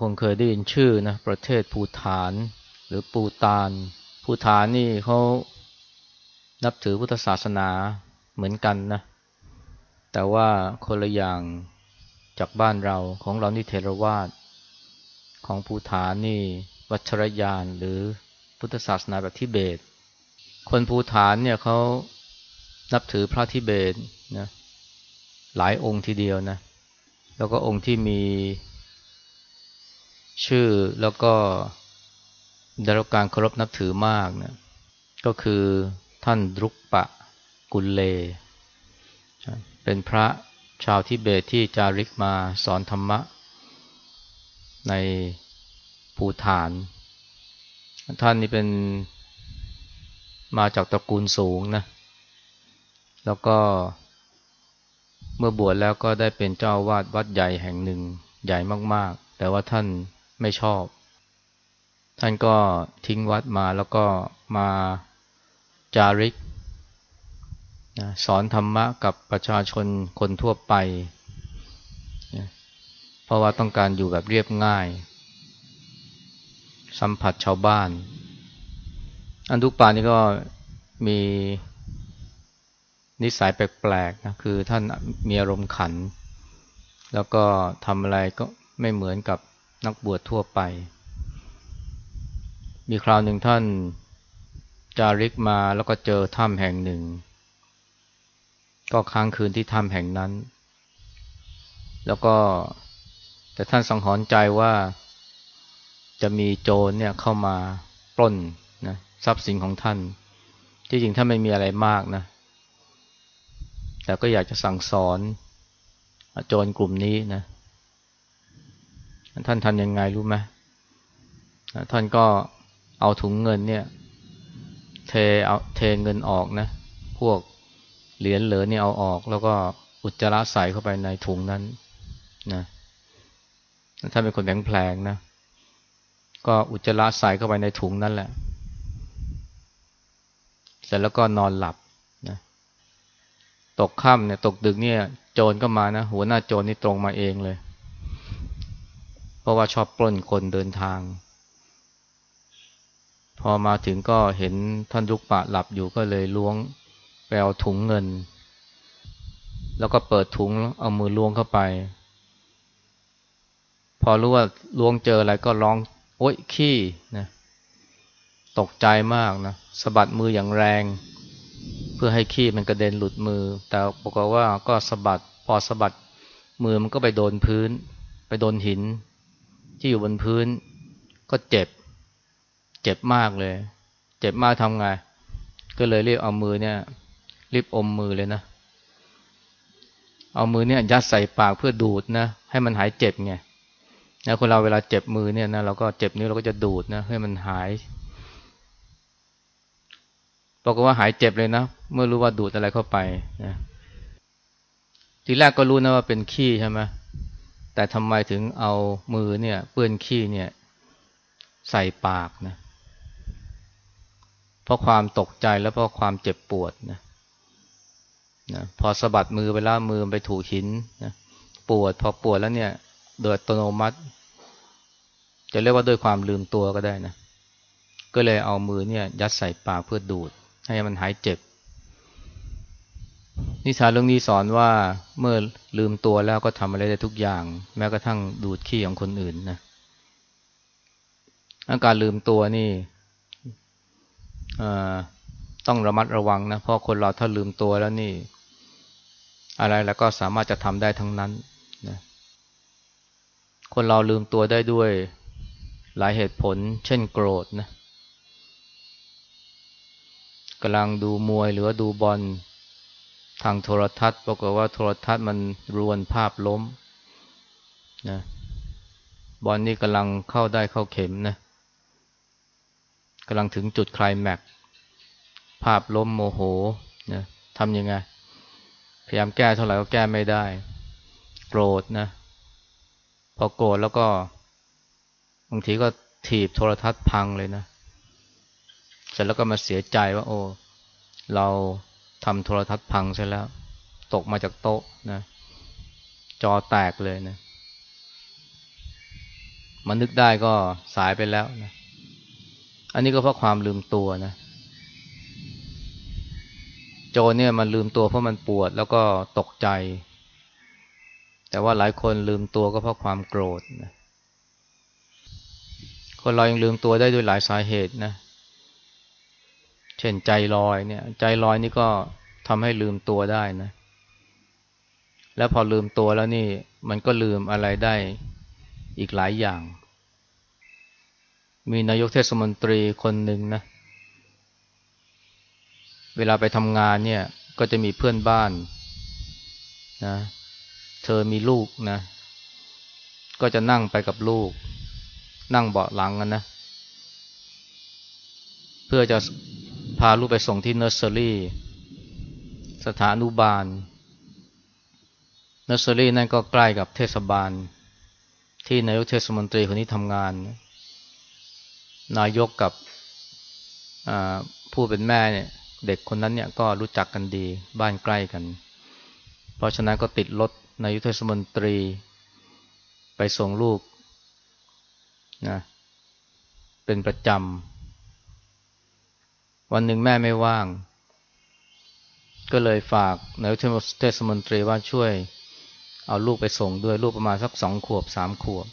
คงเคยได้ยินชื่อนะประเทศภูฐาน หรือปูตานภูฐานนี่เขานับถือพุทธศาสนาเหมือนกันนะ แต่ว่าคนละอย่างจากบ้านเราของเรานี่เทรวาสของภูฐานนี่วัชรยานหรือพุทธศาสนาแบบทิเบต คนภูฐานเนี่ยเขานับถือพระทิเบตนะหลายองค์ทีเดียวนะ แล้วก็องค์ที่มี ชื่อแล้วก็ได้รับการเคารพนับถือมากนะก็คือท่านรุกปะกุลเล เป็นพระชาวทิเบตที่จาริกมาสอนธรรมะ ในภูฐาน ท่านนี่เป็นมาจากตระกูลสูงนะ แล้วก็เมื่อบวชแล้วก็ได้เป็นเจ้าวาดวัดใหญ่แห่งหนึ่งใหญ่มากๆ แต่ว่าท่าน ไม่ชอบ ท่านก็ทิ้งวัดมาแล้วก็มาจาริกนะสอนธรรมะกับประชาชนคนทั่วไปนะเพราะว่าต้องการอยู่แบบเรียบง่าย สัมผัสชาวบ้าน อันทุกปานี่ก็มีนิสัยแปลกๆนะคือท่านมีอารมณ์ขัน แล้วก็ทำอะไรก็ไม่เหมือนกับ นักบวชทั่วไป มีคราวหนึ่งท่านจาริกมาแล้วก็เจอถ้ำแห่งหนึ่ง ก็ค้างคืนที่ถ้ำแห่งนั้น แล้วก็แต่ท่านสังหรณ์ใจว่าจะมีโจรเนี่ยเข้ามาปล้นนะทรัพย์สินของท่าน ที่จริงท่านไม่มีอะไรมากนะ แต่ก็อยากจะสั่งสอนโจรกลุ่มนี้นะ ท่านทำยังไงรู้ไหมท่านก็เอาถุงเงินเนี่ย เทเอาเทเงินออกนะ พวกเหรียญเหลือนี่เอาออก แล้วก็อุจจาระใส่เข้าไปในถุงนั้นนะถ้าเป็นคนแผลงๆนะ ก็อุจจาระใส่เข้าไปในถุงนั่นแหละ เสร็จแล้วก็นอนหลับนะตกค่ำเนี่ย ตกดึกเนี่ย โจรก็มานะ หัวหน้าโจรนี่ตรงมาเองเลย ราะว่าชอบปล้นคนเดินทาง พอมาถึงก็เห็นท่านลุกปะหลับอยู่ก็เลยล้วงไปเอาถุงเงิน แล้วก็เปิดถุงเอามือล้วงเข้าไป พอรู้ว่าล้วงเจออะไรก็ร้องโอ๊ยขี้นะตกใจมากนะสะบัดมืออย่างแรง เพื่อให้ขี้มันกระเด็นหลุดมือ แต่ปรากฏว่าก็สะบัดพอสะบัดมือมันก็ไปโดนพื้น ไปโดนหิน ที่อยู่บนพื้น ก็เจ็บ เจ็บมากเลย เจ็บมากทำไง ก็เลยรีบเอามือเนี่ยรีบอมมือเลยนะ เอามือเนี่ยยัดใส่ปากเพื่อดูดนะ ให้มันหายเจ็บไงนะคนเราเวลาเจ็บมือเนี่ยนะเราก็เจ็บนิ้วเราก็จะดูดนะให้มันหายบอกว่าหายเจ็บเลยนะ เมื่อรู้ว่าดูดอะไรเข้าไปนะทีแรกก็รู้นะว่าเป็นขี้ใช่ไหม แต่ทำไมถึงเอามือเนี่ยเปื้อนขี้เนี่ยใส่ปากนะเพราะความตกใจแล้วเพราะความเจ็บปวดนะนะพอสะบัดมือไปแล้วมือไปถูหินนะปวดพอปวดแล้วเนี่ยโดยอัตโนมัติ จะเรียกว่าด้วยความลืมตัวก็ได้นะ ก็เลยเอามือเนี่ยยัดใส่ปากเพื่อดูด ให้มันหายเจ็บ นิทานเรื่องนี้สอนว่าเมื่อลืมตัวแล้วก็ทำอะไรได้ทุกอย่าง แม้กระทั่งดูดขี้ของคนอื่นนะอาการลืมตัวนี่ต้องระมัดระวังนะเพราะคนเราถ้าลืมตัวแล้วนี่ อะไรแล้วก็สามารถจะทำได้ทั้งนั้นนะคนเราลืมตัวได้ด้วยหลายเหตุผล เช่นโกรธนะกำลังดูมวยหรือดูบอล ทางโทรทัศน์ปรากฏว่าโทรทัศน์มันรวนภาพล้มนะบอลนี่กำลังเข้าได้เข้าเข็มนะกำลังถึงจุดคลายแม็กภาพล้มโมโหนะทำยังไง พยายามแก้เท่าไหร่ก็แก้ไม่ได้ โกรธนะ พอโกรธแล้วก็บางทีก็ถีบโทรทัศน์พังเลยนะ เสร็จแล้วก็มาเสียใจว่า โอ้ เรา ทำโทรทัศน์พังใช่แล้ว ตกมาจากโต๊ะนะ จอแตกเลยนะมันนึกได้ก็สายไปแล้วนะ อันนี้ก็เพราะความลืมตัวนะ โจเนี่ยมันลืมตัวเพราะมันปวดแล้วก็ตกใจ แต่ว่าหลายคนลืมตัวก็เพราะความโกรธนะคนเรายังลืมตัวได้ด้วยหลายสาเหตุนะ เช่นใจลอยเนี่ย ใจลอยนี่ก็ ทำให้ลืมตัวได้นะ แล้วพอลืมตัวแล้วนี่ มันก็ลืมอะไรได้อีกหลายอย่าง มีนายกเทศมนตรีคนหนึ่งนะ เวลาไปทำงานเนี่ย ก็จะมีเพื่อนบ้านนะ เธอมีลูกนะ ก็จะนั่งไปกับลูก นั่งเบาะหลังกันนะ เพื่อจะพาลูกไปส่งที่เนอร์เซอรี่ สถานุบาลนอร์เซอรี่นั่นก็ใกล้กับเทศบาล ที่นายกเทศมนตรีคนนี้ทำงาน นายกกับผู้เป็นแม่เนี่ยเด็กคนนั้นเนี่ยก็รู้จักกันดีบ้านใกล้กัน เพราะฉะนั้นก็ติดรถนายกเทศมนตรี ไปส่งลูกนะเป็นประจำวันหนึ่งแม่ไม่ว่าง ก็เลยฝากนายกเทศมนตรีว่าช่วย เอาลูกไปส่งด้วยลูกประมาณสักสองขวบสามขวบ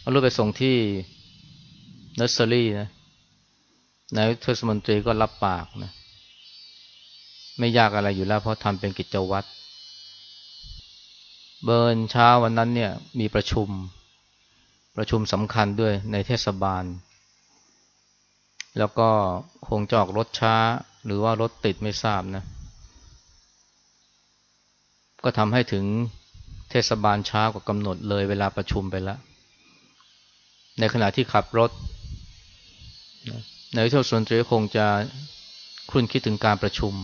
เอาลูกไปส่งที่เนอร์เซอรี่นะนายเทศมนตรีก็รับปากนะ ไม่ยากอะไรอยู่แล้วเพราะทำเป็นกิจวัตรเบิร์นเช้าวันนั้นเนี่ยมีประชุมประชุมสำคัญด้วยในเทศบาล แล้วก็คงจอกรถช้า หรือว่ารถติดไม่ทราบนะ ก็ทำให้ถึงเทศบาลช้ากว่ากำหนดเลยเวลาประชุมไปแล้ว ในขณะที่ขับรถนายเทศส่วนตรีคงจะคุ้นคิดถึงการประชุม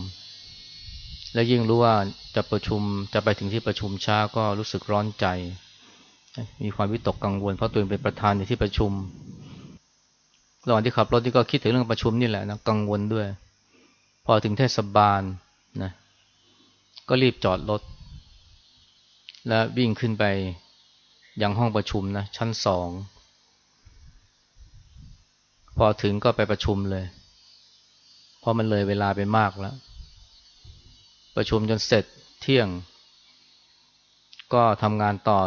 และยิ่งรู้ว่าจะประชุมจะไปถึงที่ประชุมช้าก็รู้สึกร้อนใจ มีความวิตกกังวลเพราะตัวเองเป็นประธานในที่ประชุมระหว่างที่ขับรถนี่ก็คิดถึงเรื่องประชุมนี่แหละนะกังวลด้วย พอถึงเทศบาลนะก็รีบจอดรถ และวิ่งขึ้นไปยังห้องประชุมนะ ชั้นสอง พอถึงก็ไปประชุมเลย เพราะมันเลยเวลาไปมากแล้ว ประชุมจนเสร็จเที่ยง ก็ทำงานต่อ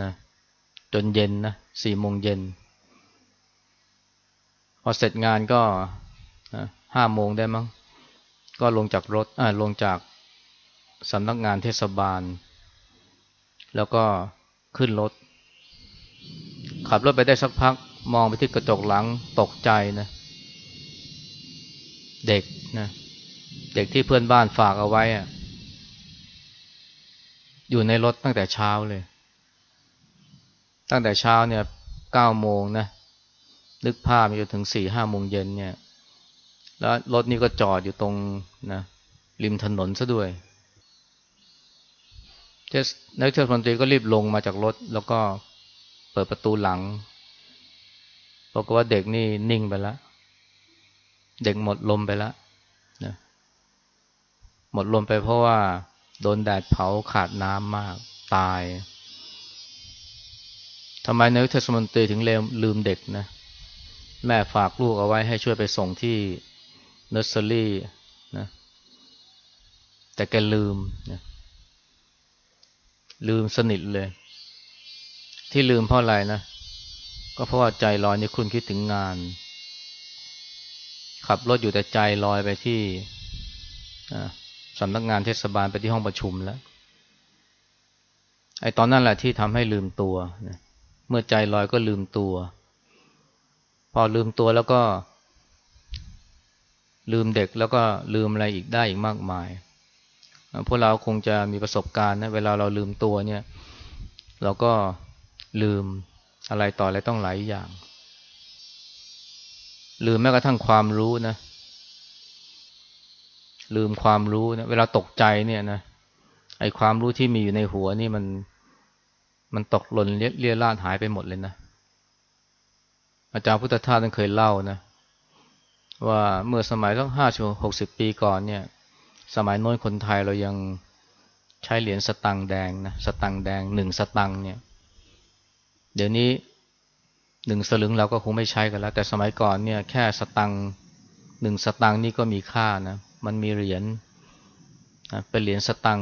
นะจนเย็นนะสี่โมงเย็น พอเสร็จงานก็ ห้าโมงได้มั้ง ก็ลงจากรถอ่าลงจากสำนักงานเทศบาล แล้วก็ขึ้นรถ ขับรถไปได้สักพักมองไปที่กระจกหลังตกใจนะ เด็กนะเด็กที่เพื่อนบ้านฝากเอาไว้อะอยู่ในรถตั้งแต่เช้าเลย ตั้งแต่เช้าเนี่ยเก้าโมงนะนึกภาพจนถึงสี่ห้าโมงเย็นเนี่ย แล้วรถนี่ก็จอดอยู่ตรงนะริมถนนซะด้วยเทสนายเทศมนตรีก็รีบลงมาจากรถ แล้วก็เปิดประตูหลังบอกว่าเด็กนี่นิ่งไปแล้ว เด็กหมดลมไปแล้วนะหมดลมไปเพราะว่า โดนแดดเผาขาดน้ำมากตายทำไมนายเทศมนตรีถึงลืมเด็กนะ แม่ฝากลูกเอาไว้ให้ช่วยไปส่งที่ เนอร์เซอรี่นะแต่แกลืมนะลืมสนิทเลย ที่ลืมเพราะอะไรนะ ก็เพราะว่าใจลอยนี่คุณคิดถึงงาน ขับรถอยู่แต่ใจลอยไปที่สำนักงานเทศบาลไปที่ห้องประชุมแล้วไอ้ตอนนั้นแหละที่ทำให้ลืมตัวเมื่อใจลอยก็ลืมตัว พอลืมตัวแล้วก็ ลืมเด็กแล้วก็ลืมอะไรอีกได้อีกมากมาย พวกเราคงจะมีประสบการณ์นะเวลาเราลืมตัวเนี่ย เราก็ลืมอะไรต่ออะไรต้องหลายอย่าง ลืมแม้กระทั่งความรู้นะ ลืมความรู้นะเวลาตกใจเนี่ยนะไอความรู้ที่มีอยู่ในหัวนี่มันมันตกหล่นเลี่ยล่านหายไปหมดเลยนะ อาจารย์พุทธทาสท่านเคยเล่านะ ว่าเมื่อสมัยตั้งห้าสิบหกสิบปีก่อนเนี่ย สมัยโน้นคนไทยเรายังใช้เหรียญสตังแดงนะสตังแดงหนึ่งสตังเนี่ย เดี๋ยวนี้หนึ่งสลึงเราก็คงไม่ใช้กันแล้ว แต่สมัยก่อนเนี่ยแค่สตังหนึ่งสตังนี่ก็มีค่านะมันมีเหรียญนะเป็นเหรียญสตัง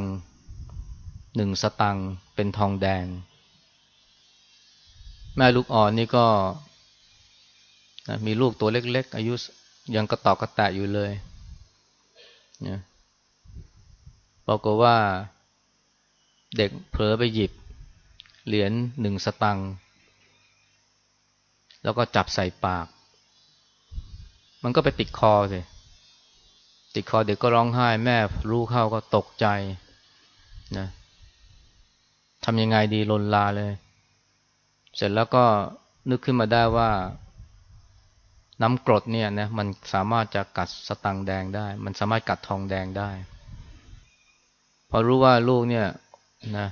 หนึ่งสตังเป็นทองแดง แม่ลูกอ่อนนี่ก็มีลูกตัวเล็ก ๆ อายุ ยังกระตอกกระแตะอยู่เลยนะบอกว่า เด็กเผลอไปหยิบ เหรียญหนึ่งสตังค์แล้วก็จับใส่ปาก มันก็ไปติดคอสิติดคอเด็กก็ร้องไห้ แม่รู้เข้าก็ตกใจนะทำยังไงดีลนลาเลย เสร็จแล้วก็นึกขึ้นมาได้ว่า น้ำกรดเนี่ยนะมันสามารถจะกัดสตังแดงได้ มันสามารถกัดทองแดงได้ พอรู้ว่าลูกเนี่ยนะ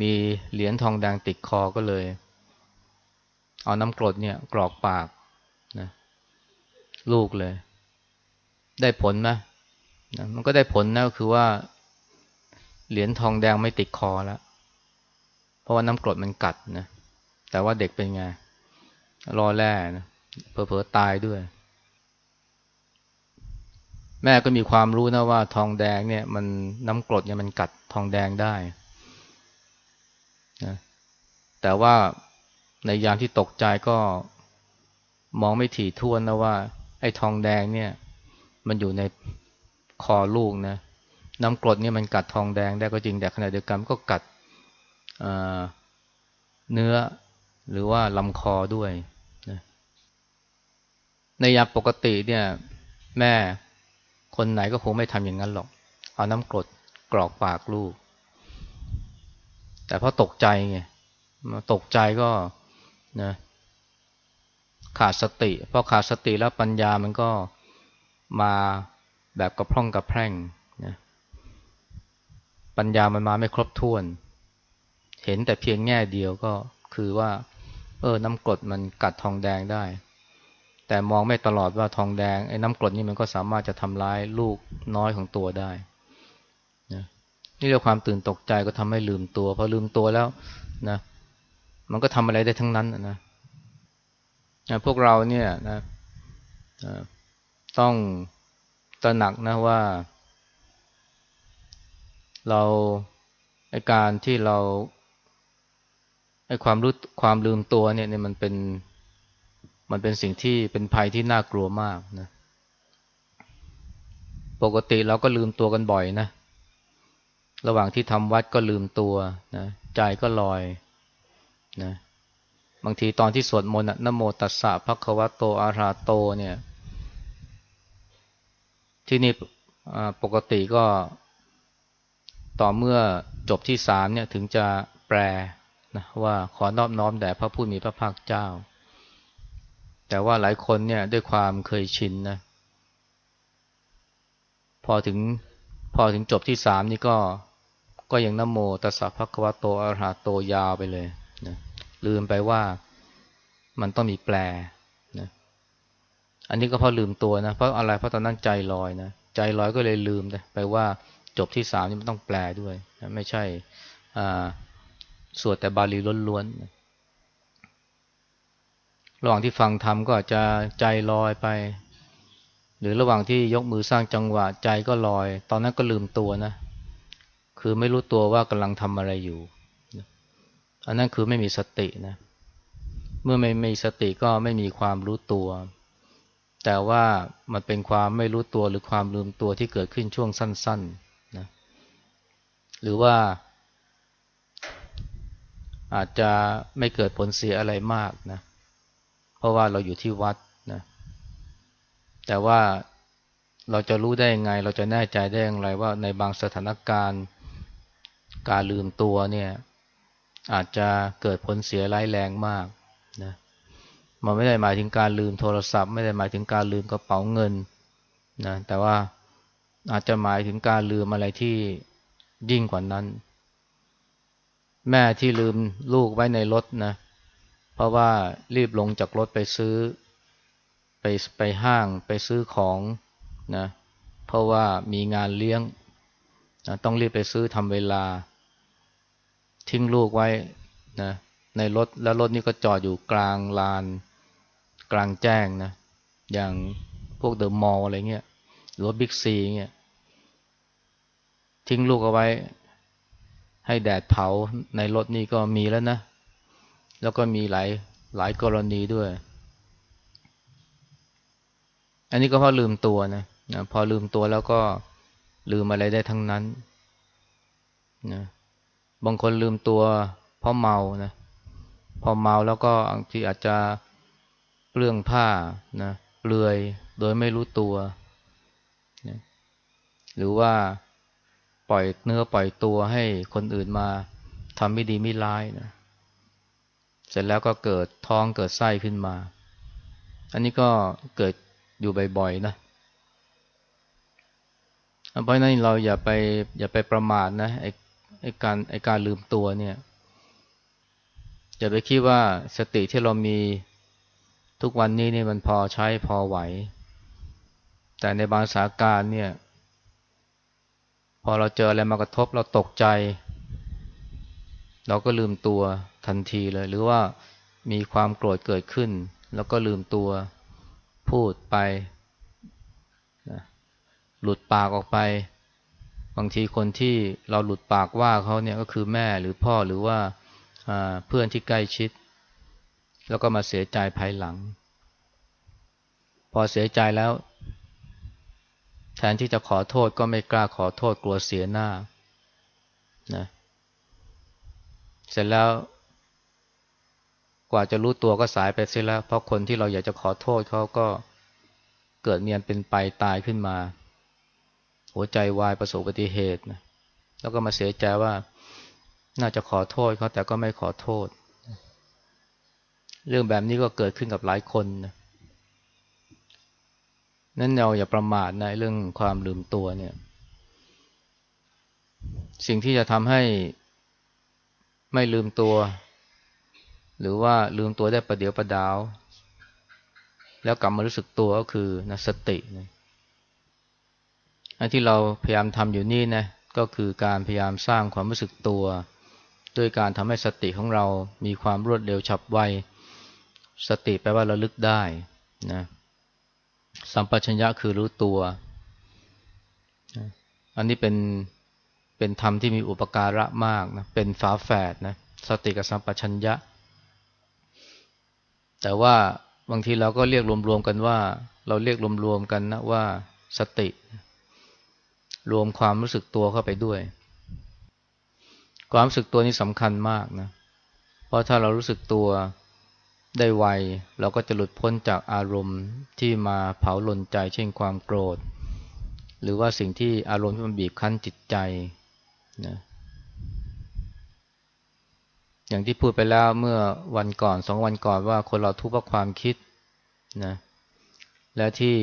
มีเหรียญทองแดงติดคอก็เลย เอาน้ำกรดเนี่ยกรอกปากนะลูกเลย ได้ผลไหมนะมันก็ได้ผลนะก็คือว่า เหรียญทองแดงไม่ติดคอแล้วเพราะว่าน้ำกรดมันกัดนะแต่ว่าเด็กเป็นไงรอแร่นะ เผลอๆตายด้วย แม่ก็มีความรู้นะว่าทองแดงเนี่ย มันน้ำกรดเนี่ยมันกัดทองแดงได้นะแต่ว่าในยามที่ตกใจก็มองไม่ถี่ถ้วนนะว่า ไอ้ทองแดงเนี่ย มันอยู่ในคอลูกนะน้ำกรดเนี่ยมันกัดทองแดงได้ก็จริงแต่ขณะเดียวกันก็กัดเนื้อหรือว่าลำคอด้วย ในยามปกติเนี่ย แม่คนไหนก็คงไม่ทำอย่างนั้นหรอก เอาน้ำกรดกรอกปากลูก แต่พอตกใจไงตกใจก็นะขาดสติพอขาดสติแล้วปัญญามันก็มาแบบกระพร่องกระแพร่งนะปัญญามันมาไม่ครบถ้วน เห็นแต่เพียงแง่เดียวก็คือว่า เออ น้ำกรดมันกัดทองแดงได้ แต่มองไม่ตลอดว่าทองแดงไอ้น้ำกรดนี่มันก็สามารถจะทำร้ายลูกน้อยของตัวได้นี่เรื่องความตื่นตกใจก็ทำให้ลืมตัวพอลืมตัวแล้วนะมันก็ทำอะไรได้ทั้งนั้นนะนะพวกเราเนี่ยนะต้องตระหนักนะว่า เราไอการที่เราไอความรู้ความลืมตัวเนี่ยเนี่ยมันเป็น มันเป็นสิ่งที่เป็นภัยที่น่ากลัวมากนะปกติเราก็ลืมตัวกันบ่อยนะ ระหว่างที่ทำวัดก็ลืมตัวนะใจก็ลอยนะบางทีตอนที่สวดมนต์นโมตัสสะภะคะวะโตอาราโตเนี่ย ที่นี่ปกติก็ ต่อเมื่อจบที่สามเนี่ยถึงจะแปลนะว่าขอนอบน้อมแด่พระผู้มีพระภาคเจ้า แต่ว่าหลายคนเนี่ยด้วยความเคยชินนะ พอถึงพอถึงจบที่สามนี่ก็ก็ยังนโมตัสสะภะคะวะโตอรหะโตยาวไปเลยนะลืมไปว่ามันต้องมีแปลนะอันนี้ก็เพราะลืมตัวนะ เพราะอะไรเพราะตอนนั้นใจลอยนะใจลอยก็เลยลืมไปว่าจบที่สามนี่มันต้องแปลด้วยนะไม่ใช่อ่าสวดแต่บาลีล้วนๆนะ ระหว่างที่ฟังธรรมก็อาจจะใจลอยไป หรือระหว่างที่ยกมือสร้างจังหวะใจก็ลอย ตอนนั้นก็ลืมตัวนะ คือไม่รู้ตัวว่ากำลังทำอะไรอยู่อันนั้นคือไม่มีสตินะ เมื่อไม่มีสติก็ไม่มีความรู้ตัว แต่ว่ามันเป็นความไม่รู้ตัวหรือความลืมตัวที่เกิดขึ้นช่วงสั้นๆนะหรือว่าอาจจะไม่เกิดผลเสียอะไรมากนะ เพราะว่าเราอยู่ที่วัดนะแต่ว่าเราจะรู้ได้ยังไง เราจะแน่ใจได้อย่างไรว่าในบางสถานการณ์การลืมตัวเนี่ยอาจจะเกิดผลเสียร้ายแรงมากนะมันไม่ได้หมายถึงการลืมโทรศัพท์ ไม่ได้หมายถึงการลืมกระเป๋าเงินนะแต่ว่าอาจจะหมายถึงการลืมอะไรที่ยิ่งกว่านั้น แม่ที่ลืมลูกไว้ในรถนะเพราะว่ารีบลงจากรถไปซื้อ ไปไปห้างไปซื้อของนะเพราะว่ามีงานเลี้ยงนะต้องรีบไปซื้อทำเวลา ทิ้งลูกไว้นะในรถแล้วรถนี่ก็จอดอยู่กลางลาน กลางแจ้งนะอย่างพวกเดอะมอลล์อะไรเงี้ยหรือว่าบิ๊กซีเงี้ยทิ้งลูกเอาไว้ ให้แดดเผาในรถนี่ก็มีแล้วนะ แล้วก็มีหลายหลายกรณีด้วย อันนี้ก็เพราะลืมตัวนะนะพอลืมตัวแล้วก็ลืมอะไรได้ทั้งนั้นนะบางคนลืมตัวเพราะเมานะพอเมาแล้วก็บางทีอาจจะเปลื้องผ้านะเปลือยโดยไม่รู้ตัวนะหรือว่าปล่อยเนื้อปล่อยตัวให้คนอื่นมาทำไม่ดีไม่ร้ายนะ เสร็จแล้วก็เกิดท้องเกิดไส้ขึ้นมา อันนี้ก็เกิดอยู่บ่อยๆนะ เพราะนั้นเราอย่าไปอย่าไปประมาทนะไอ้ไอ้การไอ้การลืมตัวเนี่ย อย่าไปคิดว่าสติที่เรามีทุกวันนี้นี่มันพอใช้พอไหว แต่ในบางสถานการเนี่ย พอเราเจออะไรมากระทบเราตกใจ เราก็ลืมตัวทันทีเลย หรือว่ามีความโกรธเกิดขึ้น แล้วก็ลืมตัวพูดไปหลุดปากออกไป บางทีคนที่เราหลุดปากว่าเขาเนี่ยก็คือแม่หรือพ่อหรือว่าเพื่อนที่ใกล้ชิด แล้วก็มาเสียใจภายหลัง พอเสียใจแล้ว แทนที่จะขอโทษก็ไม่กล้าขอโทษกลัวเสียหน้านะเเสร็จแล้ว กว่าจะรู้ตัวก็สายไปเสียแล้ว เพราะคนที่เราอยากจะขอโทษเขาก็เกิดเมียนเป็นไปตายขึ้นมา หัวใจวายประสบอุบัติเหตุนะแล้วก็มาเสียใจว่าน่าจะขอโทษเขาแต่ก็ไม่ขอโทษ เรื่องแบบนี้ก็เกิดขึ้นกับหลายคนนะนั้นเราอย่าประมาทในเรื่องความลืมตัวเนี่ย สิ่งที่จะทำให้ ไม่ลืมตัว หรือว่าลืมตัวได้ประเดี๋ยวประดาว แล้วกลับมารู้สึกตัวก็คือนะสตินะอันที่เราพยายามทำอยู่นี่นะก็คือการพยายามสร้างความรู้สึกตัว ด้วยการทำให้สติของเรามีความรวดเร็วฉับไว สติแปลว่าระลึกได้นะสัมปชัญญะคือรู้ตัว อันนี้เป็น เป็นธรรมที่มีอุปการะมากนะเป็นฝาแฝดนะสติกับสัมปชัญญะ แต่ว่าบางทีเราก็เรียกรวมๆกันว่า เราเรียกรวมๆกันนะว่าสติ รวมความรู้สึกตัวเข้าไปด้วย ความรู้สึกตัวนี้สำคัญมากนะเพราะถ้าเรารู้สึกตัวได้ไวเราก็จะหลุดพ้นจากอารมณ์ที่มาเผาหล่นใจเช่นความโกรธ หรือว่าสิ่งที่อารมณ์ที่มันบีบคั้นจิตใจ นะอย่างที่พูดไปแล้วเมื่อวันก่อนสองวันก่อนว่าคนเราทุกข์เพราะความคิดนะและที่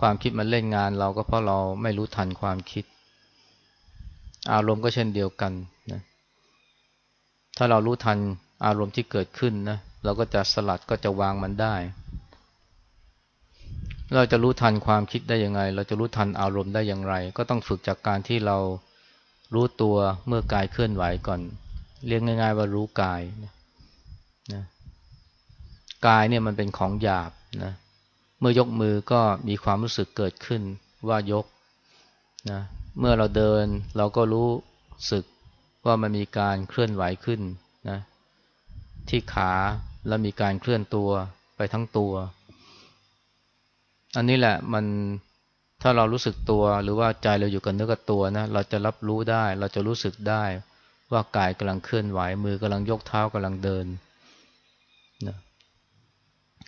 ความคิดมันเล่นงานเราก็เพราะเราไม่รู้ทันความคิด อารมณ์ก็เช่นเดียวกันนะถ้าเรารู้ทันอารมณ์ที่เกิดขึ้นนะเราก็จะสลัดก็จะวางมันได้ เราจะรู้ทันความคิดได้ยังไง เราจะรู้ทันอารมณ์ได้อย่างไร ก็ต้องฝึกจากการที่เรา รู้ตัวเมื่อกายเคลื่อนไหวก่อน เรียกง่าย ๆ ว่ารู้กายนะนะกายเนี่ยมันเป็นของหยาบนะเมื่อยกมือก็มีความรู้สึกเกิดขึ้นว่ายกนะเมื่อเราเดินเราก็รู้สึกว่ามันมีการเคลื่อนไหวขึ้นนะที่ขาแล้วมีการเคลื่อนตัวไปทั้งตัว อันนี้แหละมัน ถ้าเรารู้สึกตัวหรือว่าใจเราอยู่กับเนื้อกับตัวนะเราจะรับรู้ได้ เราจะรู้สึกได้ ว่ากายกำลังเคลื่อนไหวมือกำลังยกเท้ากำลังเดินนะ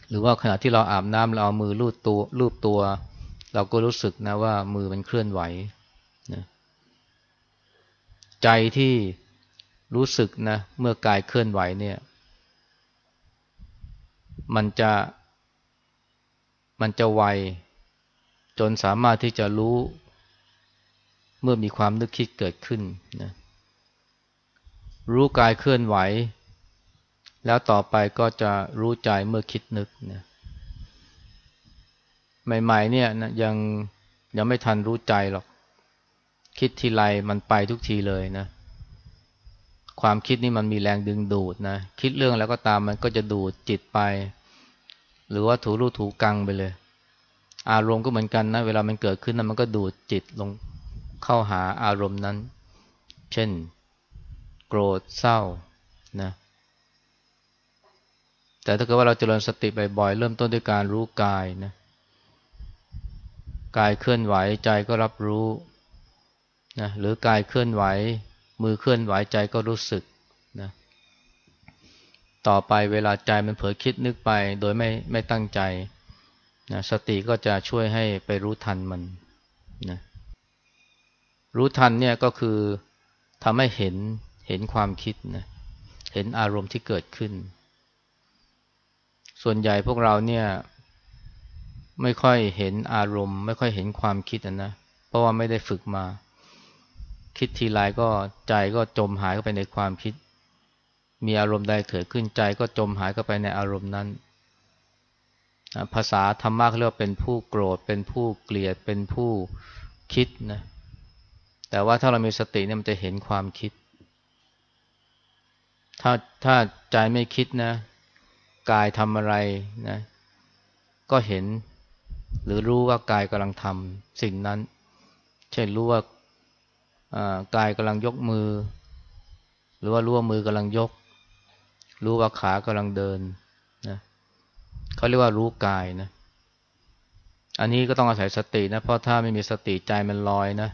หรือว่าขณะที่เราอาบน้ำเราเอามือลูบตัวลูบตัว เราก็รู้สึกนะว่ามือมันเคลื่อนไหวนะใจที่รู้สึกนะเมื่อกายเคลื่อนไหวเนี่ย มันจะ มันจะไว จนสามารถที่จะรู้ เมื่อมีความนึกคิดเกิดขึ้นนะรู้กายเคลื่อนไหว แล้วต่อไปก็จะรู้ใจเมื่อคิดนึกนะใหม่ๆเนี่ยนะยังยังไม่ทันรู้ใจหรอก คิดทีไรมันไปทุกทีเลยนะความคิดนี่มันมีแรงดึงดูดนะคิดเรื่องแล้วก็ตามมันก็จะดูดจิตไป หรือว่าถูรูถูกังไปเลย อารมณ์ก็เหมือนกันนะ เวลามันเกิดขึ้นนะมันก็ดูดจิตลงเข้าหาอารมณ์นั้น เช่น โกรธเศร้านะแต่ถ้าเกิดว่าเราเจริญสติบ่อยๆเริ่มต้นด้วยการรู้กายนะกายเคลื่อนไหวใจก็รับรู้นะหรือกายเคลื่อนไหว มือเคลื่อนไหวใจก็รู้สึกนะต่อไปเวลาใจมันเผลอคิดนึกไปโดยไม่ไม่ตั้งใจ นะสติก็จะช่วยให้ไปรู้ทันมันนะรู้ทันเนี่ยก็คือทำให้เห็นเห็นความคิดนะเห็นอารมณ์ที่เกิดขึ้น ส่วนใหญ่พวกเราเนี่ยไม่ค่อยเห็นอารมณ์ ไม่ค่อยเห็นความคิดนะเพราะว่าไม่ได้ฝึกมา คิดทีไรก็ใจก็จมหายเข้าไปในความคิด มีอารมณ์ใดเกิดขึ้นใจก็จมหายเข้าไปในอารมณ์นั้น ภาษาธรรมะเขาเรียกว่าเป็นผู้โกรธ เป็นผู้เกลียด เป็นผู้คิดนะ แต่ว่าถ้าเรามีสติเนี่ยมันจะเห็นความคิด ถ้าถ้าใจไม่คิดนะ กายทำอะไรนะ ก็เห็น หรือรู้ว่ากายกำลังทำสิ่งนั้น เช่นรู้ว่ากายกำลังยกมือ หรือว่ารู้ว่ามือกำลังยก รู้ว่าขากำลังเดิน เขาเรียกว่ารู้กายนะ อันนี้ก็ต้องอาศัยสตินะ เพราะถ้าไม่มีสติใจมันลอยนะ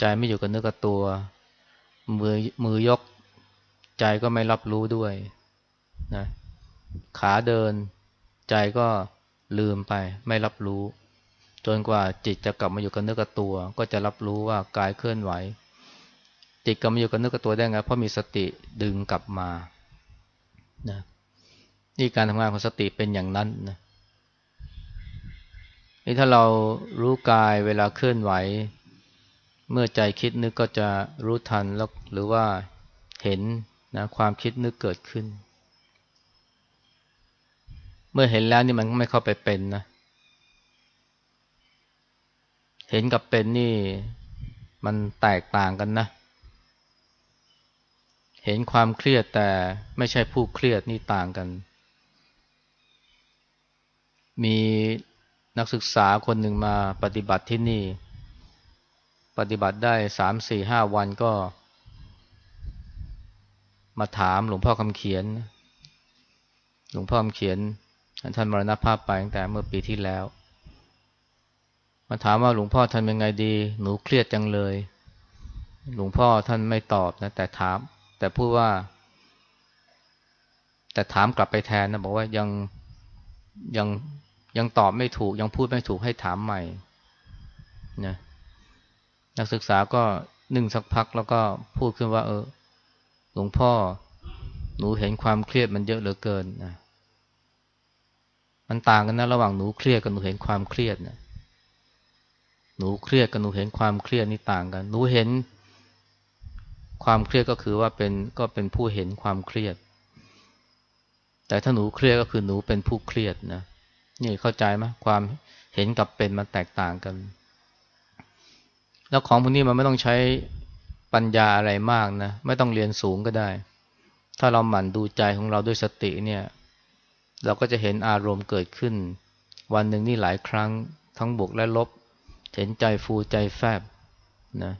ใจไม่อยู่กับเนื้อกับตัว มือมือยก ใจก็ไม่รับรู้ด้วยนะ ขาเดิน ใจก็ลืมไป ไม่รับรู้ จนกว่าจิตจะกลับมาอยู่กับเนื้อกับตัว ก็จะรับรู้ว่ากายเคลื่อนไหว จิตกลับมาอยู่กับเนื้อกับตัวได้ไง เพราะมีสติดึงกลับมานะ นี่การทำงานของสติเป็นอย่างนั้นนะนี่ถ้าเรารู้กายเวลาเคลื่อนไหว เมื่อใจคิดนึกก็จะรู้ทันแล้วหรือว่าเห็นนะความคิดนึกเกิดขึ้น เมื่อเห็นแล้วนี่มันไม่เข้าไปเป็นนะ เห็นกับเป็นนี่มันแตกต่างกันนะ เห็นความเครียดแต่ไม่ใช่ผู้เครียดนี่ต่างกัน มีนักศึกษาคนหนึ่งมาปฏิบัติที่นี่ ปฏิบัติได้สามสี่ห้าวันก็ มาถามหลวงพ่อคำเขียน หลวงพ่อคำเขียนท่านมรณภาพไปตั้งแต่เมื่อปีที่แล้ว มาถามว่าหลวงพ่อทำยังไงดี หนูเครียดจังเลย หลวงพ่อท่านไม่ตอบนะ แต่ถาม แต่พูดว่า แต่ถามกลับไปแทนนะบอกว่ายังยัง ยังตอบไม่ถูกยังพูดไม่ถูกให้ถามใหม่นะนักศึกษาก็นึ่งสักพักแล้วก็พูดขึ้นว่า เออ หลวงพ่อ หนูเห็นความเครียดมันเยอะเหลือเกินนะมันต่างกันนะระหว่างหนูเครียดกับหนูเห็นความเครียดนะหนูเครียดกับหนูเห็นความเครียดนี่ต่างกัน หนูเห็น ความเครียดก็คือว่าเป็นก็เป็นผู้เห็นความเครียด แต่ถ้าหนูเครียดก็คือหนูเป็นผู้เครียดนะ นี่เข้าใจไหมความเห็นกับเป็นมันแตกต่างกัน แล้วของพวกนี้มันไม่ต้องใช้ปัญญาอะไรมากนะ ไม่ต้องเรียนสูงก็ได้ ถ้าเราหมั่นดูใจของเราด้วยสติเนี่ย เราก็จะเห็นอารมณ์เกิดขึ้น วันหนึ่งนี่หลายครั้งทั้งบวกและลบ เห็นใจฟูใจแฟบนะ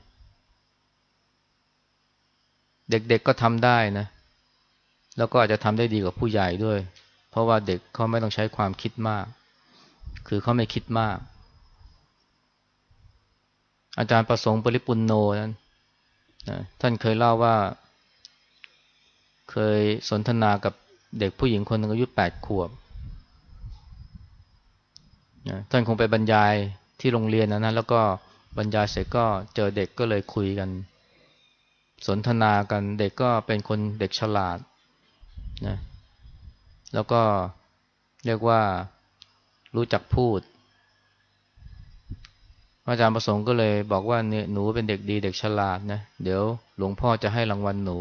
เด็กๆกก็ทำได้นะ แล้วก็อาจจะทำได้ดีกว่าผู้ใหญ่ด้วย เพราะว่าเด็กเขาไม่ต้องใช้ความคิดมาก คือเขาไม่คิดมาก อาจารย์ประสงค์ปริปุนโนนั้นนะท่านเคยเล่าว่า เคยสนทนากับเด็กผู้หญิงคนหนึ่งอายุแปดขวบนะท่านคงไปบรรยายที่โรงเรียนนะนะแล้วก็บรรยายเสร็จก็เจอเด็กก็เลยคุยกัน สนทนากันเด็กก็เป็นคนเด็กฉลาดนะ แล้วก็เรียกว่ารู้จักพูด อาจารย์ประสงค์ก็เลยบอกว่าเนี่ยหนูเป็นเด็กดีเด็กฉลาดนะเดี๋ยวหลวงพ่อจะให้รางวัลหนู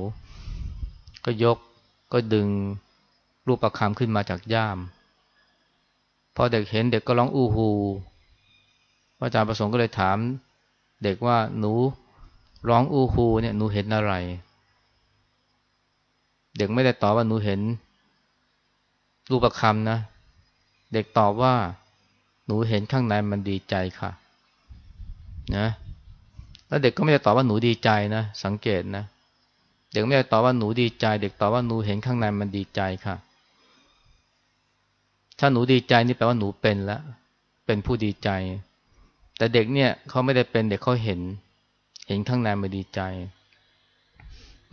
ก็ยกก็ดึงรูปประคำขึ้นมาจากย่าม พอเด็กเห็นเด็กก็ร้องอู้ฮูอาจารย์ประสงค์ก็เลยถามเด็กว่าหนูร้องอู้ฮูเนี่ยหนูเห็นอะไร เด็กไม่ได้ตอบว่าหนูเห็น รูปคำนะ เด็กตอบว่า หนูเห็นข้างในมันดีใจค่ะ นะแล้วเด็กก็ไม่ได้ตอบว่าหนูดีใจนะ สังเกตนะเด็กไม่ได้ตอบว่าหนูดีใจ เด็กตอบว่าหนูเห็นข้างในมันดีใจค่ะ ถ้าหนูดีใจนี่แปลว่าหนูเป็นแล้วเป็นผู้ดีใจ แต่เด็กเนี่ยเขาไม่ได้เป็นเด็กเขาเห็น เห็นข้างในมันดีใจ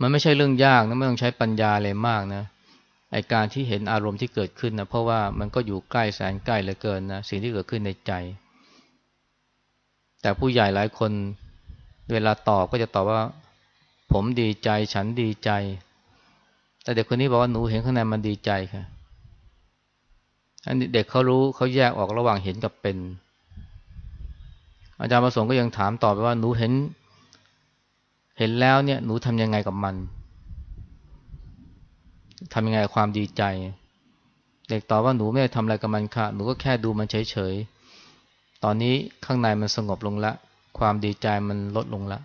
มันไม่ใช่เรื่องยากนะไม่ต้องใช้ปัญญาเลยมากนะ ไอการที่เห็นอารมณ์ที่เกิดขึ้นนะเพราะว่ามันก็อยู่ใกล้แสนใกล้เหลือเกินนะสิ่งที่เกิดขึ้นในใจ แต่ผู้ใหญ่หลายคนเวลาตอบก็จะตอบว่า ผมดีใจฉันดีใจ แต่เด็กคนนี้บอกว่าหนูเห็นข้างในมันดีใจค่ะอันนี้เด็กเขารู้เขาแยกออกระหว่างเห็นกับเป็น อาจารย์ประสงค์ก็ยังถามต่อไปว่าหนูเห็น เห็นแล้วเนี่ยหนูทำยังไงกับมัน ทำยังไงความดีใจ เด็กตอบว่าหนูไม่ได้ทำอะไรกับมันค่ะ หนูก็แค่ดูมันเฉยๆ ตอนนี้ข้างในมันสงบลงล้วความดีใจมันลดลงล้ว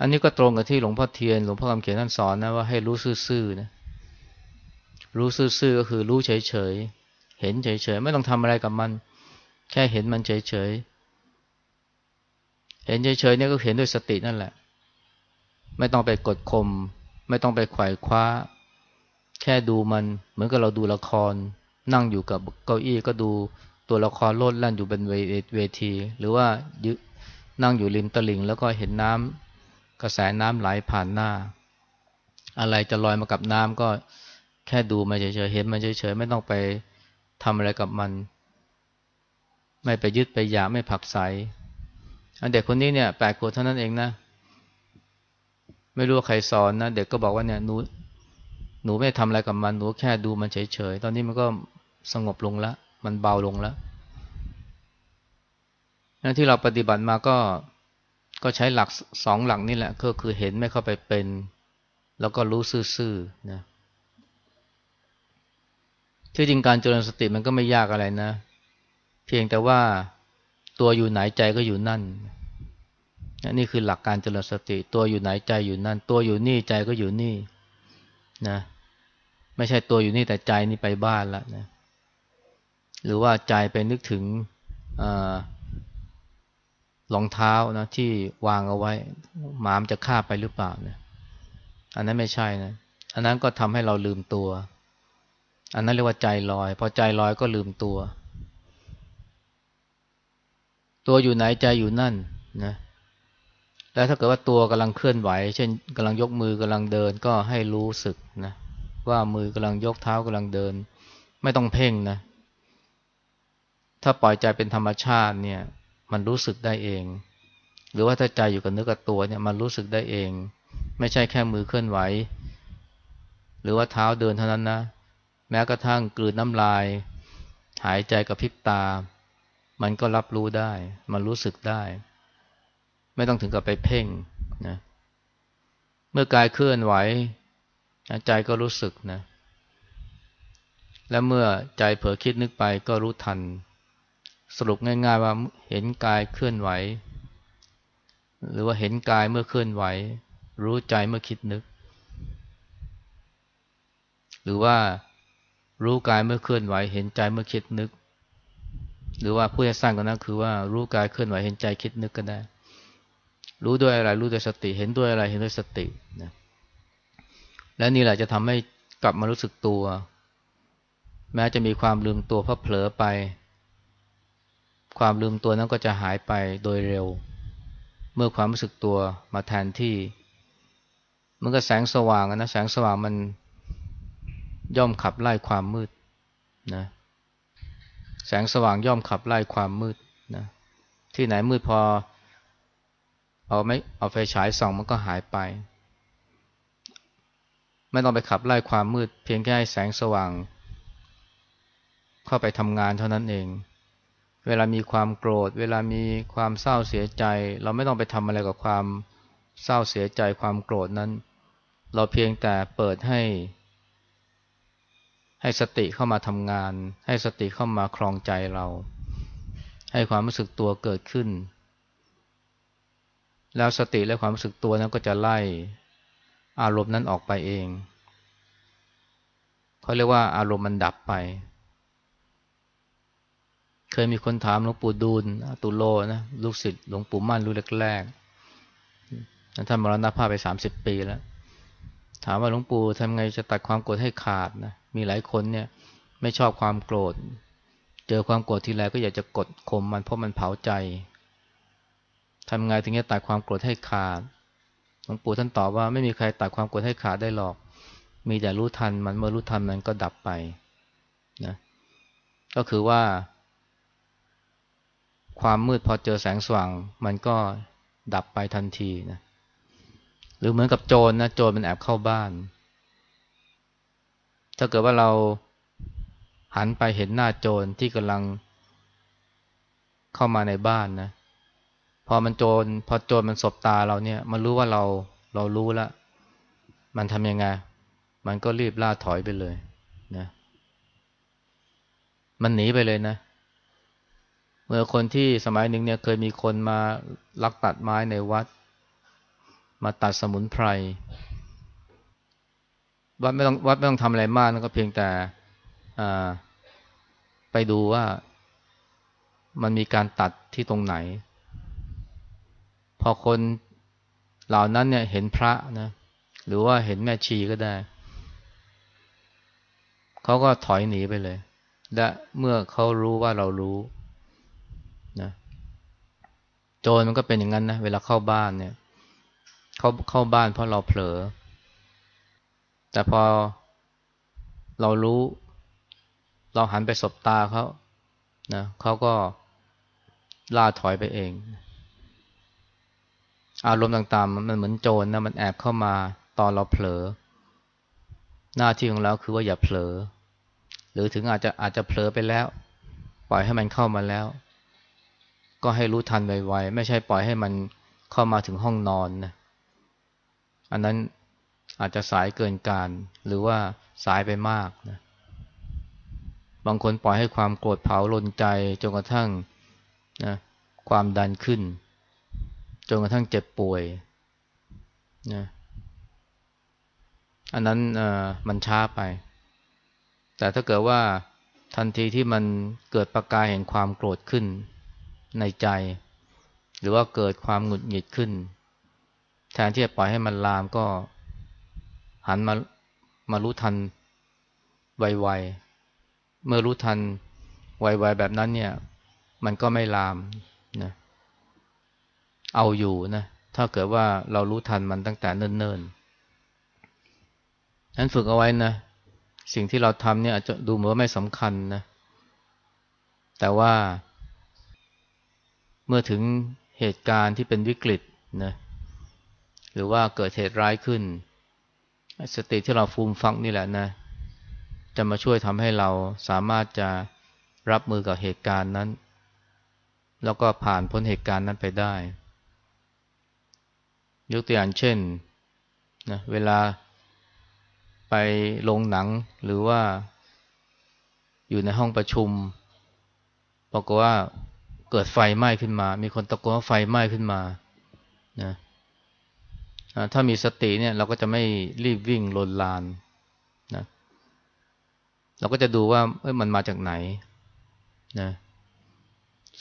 อันนี้ก็ตรงกับที่หลวงพ่อเทียน หลวงพ่อคำเขียนท่านสอนนะว่าให้รู้ซื่อๆนะ รู้ซื่อๆก็คือรู้เฉยๆ เห็นเฉยๆ ไม่ต้องทำอะไรกับมัน แค่เห็นมันเฉยๆ เห็นเฉยๆเนี่ยก็เห็นด้วยสตินั่นแหละ ไม่ต้องไปกดข่มไม่ต้องไปไขว่คว้า แค่ดูมัน เหมือนกับเราดูละคร นั่งอยู่กับเก้าอี้ก็ดูตัวละครโลดแล่นอยู่บนเวที หรือว่ายึนั่งอยู่ริมตลิ่ง แล้วก็เห็นน้ำกระแสน้ำไหลผ่านหน้า อะไรจะลอยมากับน้ำก็แค่ดูมาเฉยๆเห็นมันเฉยๆไม่ต้องไปทำอะไรกับมัน ไม่ไปยึดไปอยากไม่ผักใสเด็กคนนี้เนี่ยแปดขวบเท่านั้นเองนะ ไม่รู้ว่าใครสอนนะเด็กก็บอกว่าเนี่ยหนูหนูไม่ทำอะไรกับมันหนูแค่ดูมันเฉยๆตอนนี้มันก็สงบลงแล้วมันเบาลงแล้วนั่นที่เราปฏิบัติมาก็ก็ใช้หลักสองหลักนี่แหละก็คือเห็นไม่เข้าไปเป็น แล้วก็รู้ซื่อๆนะที่จริงการเจริญสติมันก็ไม่ยากอะไรนะ เพียงแต่ว่าตัวอยู่ไหนใจก็อยู่นั่น นี่คือหลักการเจริญสติตัวอยู่ไหนใจอยู่นั่น ตัวอยู่นี่ใจก็อยู่นี่นะไม่ใช่ตัวอยู่นี่แต่ใจนี่ไปบ้านละนะหรือว่าใจไปนึกถึงรองเท้านะที่วางเอาไว้หมามจะฆ่าไปหรือเปล่านะอันนั้นไม่ใช่นะอันนั้นก็ทำให้เราลืมตัว อันนั้นเรียกว่าใจลอย พอใจลอยก็ลืมตัว ตัวอยู่ไหนใจอยู่นั่นนะ แล้วถ้าเกิดว่าตัวกำลังเคลื่อนไหว เช่นกำลังยกมือกำลังเดินก็ให้รู้สึกนะว่ามือกำลังยกเท้ากำลังเดิน ไม่ต้องเพ่งนะ ถ้าปล่อยใจเป็นธรรมชาติเนี่ย มันรู้สึกได้เอง หรือว่าถ้าใจอยู่กับเนื้อกับตัวเนี่ยมันรู้สึกได้เอง ไม่ใช่แค่มือเคลื่อนไหว หรือว่าเท้าเดินเท่านั้นนะ แม้กระทั่งกลืนน้ำลาย หายใจกับพริบตา มันก็รับรู้ได้ มันรู้สึกได้ ไม่ต้องถึงกับไปเพ่งนะเมื่อกายเคลื่อนไหวใจก็รู้สึกนะ และเมื่อใจเผลอคิดนึกไปก็รู้ทัน สรุปง่าย ๆ ว่าเห็นกายเคลื่อนไหว หรือว่าเห็นกายเมื่อเคลื่อนไหว รู้ใจเมื่อคิดนึก หรือว่ารู้กายเมื่อเคลื่อนไหว เห็นใจเมื่อคิดนึก หรือว่าผู้จะสร้างก็นั้นคือว่ารู้กายเคลื่อนไหวเห็นใจคิดนึกก็ได้ รู้ด้วยอะไร รู้ด้วยสติ เห็นด้วยอะไร เห็นด้วยสตินะและนี่แหละจะทำให้กลับมารู้สึกตัว แม้จะมีความลืมตัวเพราะเผลอไป ความลืมตัวนั้นก็จะหายไปโดยเร็ว เมื่อความรู้สึกตัวมาแทนที่ มันก็แสงสว่างนะแสงสว่างมันย่อมขับไล่ความมืดนะแสงสว่างย่อมขับไล่ความมืดนะที่ไหนมืดพอ เอาไม่เอาไฟฉายส่องมันก็หายไป ไม่ต้องไปขับไล่ความมืด เพียงแค่ให้แสงสว่าง เข้าไปทำงานเท่านั้นเอง เวลามีความโกรธ เวลามีความเศร้าเสียใจ เราไม่ต้องไปทำอะไรกับความเศร้าเสียใจความโกรธนั้น เราเพียงแต่เปิดให้ ให้สติเข้ามาทำงาน ให้สติเข้ามาครองใจเรา ให้ความรู้สึกตัวเกิดขึ้น แล้วสติและความรู้สึกตัวนั้นก็จะไล่อารมณ์นั้นออกไปเองเขาเรียกว่าอารมณ์มันดับไป เคยมีคนถามหลวงปู่ดูลตุโลนะลูกศิษย์หลวงปู่มั่นรุ่นแรกๆท่านมรณภาพไปสามสิบปีแล้ว ถามว่าหลวงปู่ทำไงจะตัดความโกรธให้ขาดนะมีหลายคนเนี่ยไม่ชอบความโกรธ เจอความโกรธทีไรก็อยากจะกดข่มมันเพราะมันเผาใจ ทำไงถึงจะตัดความโกรธให้ขาดหลวงปู่ท่านตอบว่าไม่มีใครตัดความโกรธให้ขาดได้หรอก มีแต่รู้ทันมันเมื่อรู้ทันมันก็ดับไปนะก็คือว่า ความมืดพอเจอแสงสว่าง มันก็ดับไปทันทีนะหรือเหมือนกับโจรนะโจรมันแอบเข้าบ้าน ถ้าเกิดว่าเราหันไปเห็นหน้าโจรที่กำลังเข้ามาในบ้านนะ พอมันโจรพอโจรมันสบตาเราเนี่ย มันรู้ว่าเราเรารู้แล้วมันทำยังไง มันก็รีบล่าถอยไปเลยนะ มันหนีไปเลยนะ เมื่อคนที่สมัยหนึ่งเนี่ยเคยมีคนมาลักตัดไม้ในวัด มาตัดสมุนไพร วัดไม่ต้องวัดไม่ต้องทำอะไรมากนะก็เพียงแต่ไปดูว่ามันมีการตัดที่ตรงไหน พอคนเหล่านั้นเนี่ยเห็นพระนะ หรือว่าเห็นแม่ชีก็ได้ เขาก็ถอยหนีไปเลย และเมื่อเขารู้ว่าเรารู้นะโจรมันก็เป็นอย่างนั้นนะ เวลาเข้าบ้านเนี่ยเขาเข้าบ้านเพราะเราเผลอ แต่พอเรารู้ เราหันไปสบตาเขานะเขาก็ล่าถอยไปเอง อารมณ์ต่างๆ มันเหมือนโจรนะมันแอบเข้ามาตอนเราเผลอ หน้าที่ของเราคือว่าอย่าเผลอ หรือถึงอาจจะอาจจะเผลอไปแล้ว ปล่อยให้มันเข้ามาแล้ว ก็ให้รู้ทันไวๆไม่ใช่ปล่อยให้มันเข้ามาถึงห้องนอนนะอันนั้นอาจจะสายเกินการ หรือว่าสายไปมากนะบางคนปล่อยให้ความโกรธเผาลนใจจนกระทั่งนะความดันขึ้น นกระทั่งเจ็บป่วยนะอันนั้นมันช้าไป แต่ถ้าเกิดว่าทันทีที่มันเกิดประกายแห่งความโกรธขึ้นในใจ หรือว่าเกิดความหงุดหงิดขึ้น แทนที่จะปล่อยให้มันลามก็หันมามารู้ทันไวๆเมื่อรู้ทันไวๆแบบนั้นเนี่ย มันก็ไม่ลามนะ เอาอยู่นะถ้าเกิดว่าเรารู้ทันมันตั้งแต่เนิ่นๆนั้นฝึกเอาไว้นะ สิ่งที่เราทำเนี่ยอาจจะดูเหมือนว่าไม่สำคัญนะ แต่ว่าเมื่อถึงเหตุการณ์ที่เป็นวิกฤตนะหรือว่าเกิดเหตุร้ายขึ้น สติที่เราฟูมฟังนี่แหละนะ จะมาช่วยทำให้เราสามารถจะรับมือกับเหตุการณ์นั้น แล้วก็ผ่านพ้นเหตุการณ์นั้นไปได้ ยกตัวอย่างเช่นนะเวลาไปลงหนังหรือว่าอยู่ในห้องประชุมบอกว่าเกิดไฟไหม้ขึ้นมา มีคนตะโกนว่าไฟไหม้ขึ้นมานะถ้ามีสติเนี่ยเราก็จะไม่รีบวิ่งลนลานนะเราก็จะดูว่าเอ้ยมันมาจากไหนนะ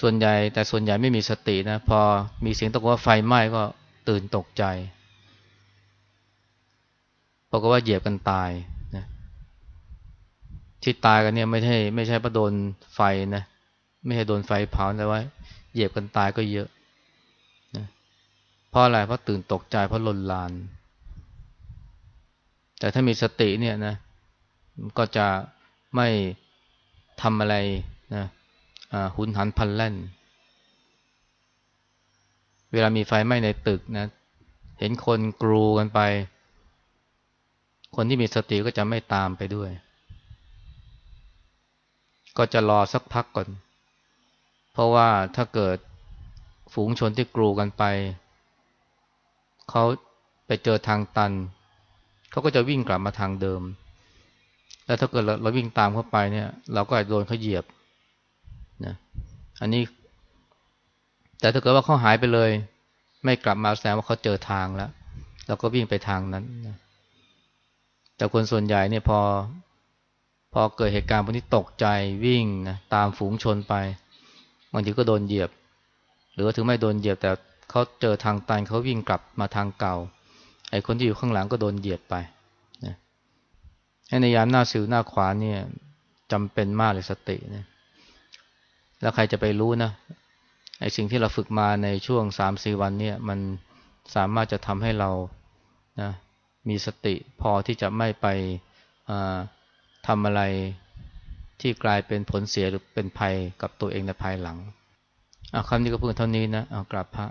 ส่วนใหญ่แต่ส่วนใหญ่ไม่มีสตินะ พอมีเสียงตะโกนว่าไฟไหม้ก็ ตื่นตกใจบอกว่าเหยียบกันตายนะที่ตายกันเนี่ยไม่ใช่ไม่ใช่ประโดนไฟนะไม่ใช่โดนไฟเผาแต่ว่าเหยียบกันตายก็เยอะนะเพราะอะไรเพราะตื่นตกใจเพราะลนลาน แต่ถ้ามีสติเนี่ยนะก็จะไม่ทำอะไรนะหุนหันพันแล่น เวลามีไฟไหม้ในตึกนะ เห็นคนกรูกันไป คนที่มีสติก็จะไม่ตามไปด้วย ก็จะรอสักพักก่อน เพราะว่าถ้าเกิดฝูงชนที่กรูกันไป เขาไปเจอทางตัน เขาก็จะวิ่งกลับมาทางเดิม แล้วถ้าเกิดเราวิ่งตามเข้าไปเนี่ย เราก็อาจโดนเขาเหยียบนะ อันนี้ แต่ถ้าเกิดว่าเขาหายไปเลย ไม่กลับมาแสดงว่าเขาเจอทางแล้วแเราก็วิ่งไปทางนั้นนะแต่คนส่วนใหญ่เนี่ยพอ พอเกิดเหตุการณ์พวกนี้ตกใจวิ่งนะตามฝูงชนไปบางทีก็โดนเหยียบ หรือว่าถึงไม่โดนเหยียบ แต่เขาเจอทางตันเขาวิ่งกลับมาทางเก่า ไอ้คนที่อยู่ข้างหลังก็โดนเหยียบไปนะในยามหน้าสิวหน้าขวาเนี่ยจำเป็นมากเลยสตินะแล้วใครจะไปรู้นะ ไอ้สิ่งที่เราฝึกมาในช่วงสามสี่วันเนี่ยมันสามารถจะทำให้เรานะมีสติพอที่จะไม่ไปทำอะไรที่กลายเป็นผลเสียหรือเป็นภัยกับตัวเองในภายหลังคำนี้ก็เพิ่งเท่านี้นะเอากราบพระ